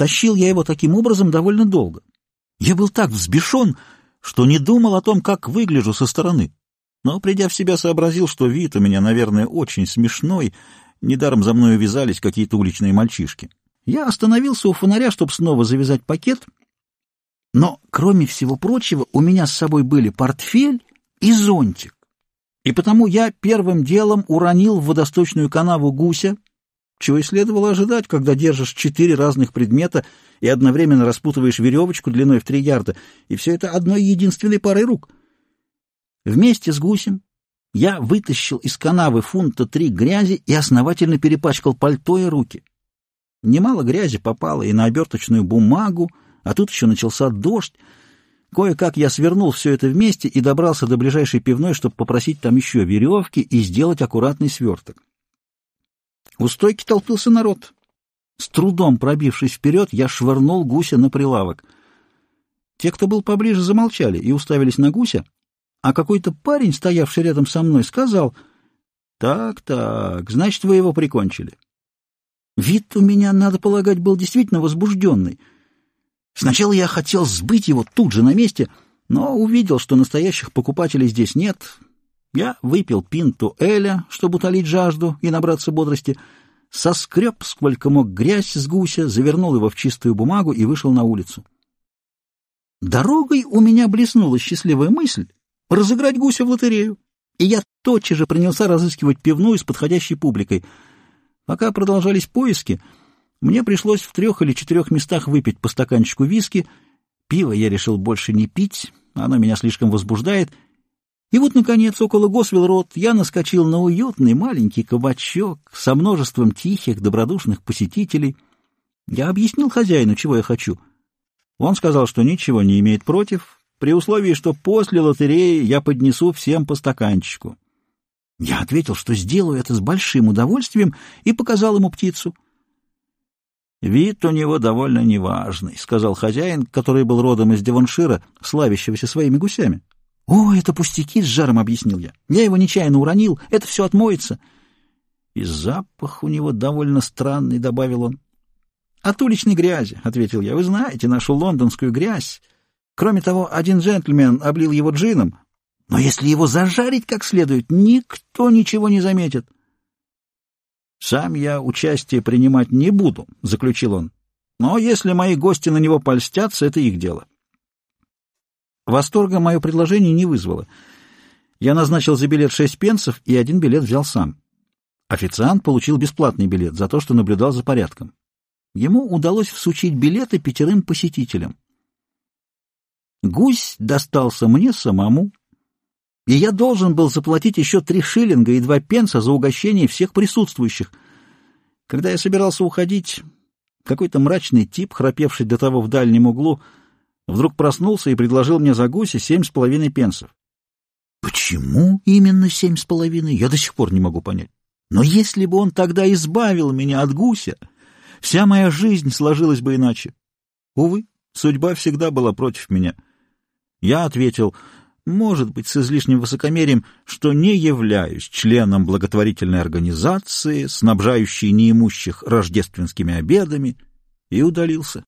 Тащил я его таким образом довольно долго. Я был так взбешен, что не думал о том, как выгляжу со стороны. Но, придя в себя, сообразил, что вид у меня, наверное, очень смешной, недаром за мной вязались какие-то уличные мальчишки. Я остановился у фонаря, чтобы снова завязать пакет, но, кроме всего прочего, у меня с собой были портфель и зонтик. И потому я первым делом уронил в водосточную канаву гуся, чего и следовало ожидать, когда держишь четыре разных предмета и одновременно распутываешь веревочку длиной в три ярда, и все это одной единственной парой рук. Вместе с гусем я вытащил из канавы фунта три грязи и основательно перепачкал пальто и руки. Немало грязи попало и на оберточную бумагу, а тут еще начался дождь. Кое-как я свернул все это вместе и добрался до ближайшей пивной, чтобы попросить там еще веревки и сделать аккуратный сверток. У стойки толпился народ. С трудом пробившись вперед, я швырнул гуся на прилавок. Те, кто был поближе, замолчали и уставились на гуся, а какой-то парень, стоявший рядом со мной, сказал, «Так-так, значит, вы его прикончили». Вид у меня, надо полагать, был действительно возбужденный. Сначала я хотел сбыть его тут же на месте, но увидел, что настоящих покупателей здесь нет. Я выпил пинту Эля, чтобы утолить жажду и набраться бодрости, соскреб, сколько мог, грязь с гуся, завернул его в чистую бумагу и вышел на улицу. Дорогой у меня блеснула счастливая мысль разыграть гуся в лотерею, и я тотчас же принялся разыскивать пивную с подходящей публикой. Пока продолжались поиски, мне пришлось в трех или четырех местах выпить по стаканчику виски. Пиво я решил больше не пить, оно меня слишком возбуждает. И вот, наконец, около Госвилл-Рот я наскочил на уютный маленький кабачок со множеством тихих, добродушных посетителей. Я объяснил хозяину, чего я хочу. Он сказал, что ничего не имеет против, при условии, что после лотереи я поднесу всем по стаканчику. Я ответил, что сделаю это с большим удовольствием, и показал ему птицу — «Вид у него довольно неважный», — сказал хозяин, который был родом из Девоншира, славящегося своими гусями. «О, это пустяки!» — с жаром объяснил я. «Я его нечаянно уронил, это все отмоется». «И запах у него довольно странный», — добавил он. «От уличной грязи», — ответил я. «Вы знаете нашу лондонскую грязь. Кроме того, один джентльмен облил его джином. Но если его зажарить как следует, никто ничего не заметит». «Сам я участие принимать не буду», — заключил он. «Но если мои гости на него польстятся, это их дело». Восторга мое предложение не вызвало. Я назначил за билет шесть пенсов, и один билет взял сам. Официант получил бесплатный билет за то, что наблюдал за порядком. Ему удалось всучить билеты пятерым посетителям. Гусь достался мне самому, и я должен был заплатить еще три шиллинга и два пенса за угощение всех присутствующих. Когда я собирался уходить, какой-то мрачный тип, храпевший до того в дальнем углу, вдруг проснулся и предложил мне за гуся семь с половиной пенсов. Почему именно семь с половиной, я до сих пор не могу понять. Но если бы он тогда избавил меня от гуся, вся моя жизнь сложилась бы иначе. Увы, судьба всегда была против меня. Я ответил — может быть, с излишним высокомерием, что не являюсь членом благотворительной организации, снабжающей неимущих рождественскими обедами, и удалился.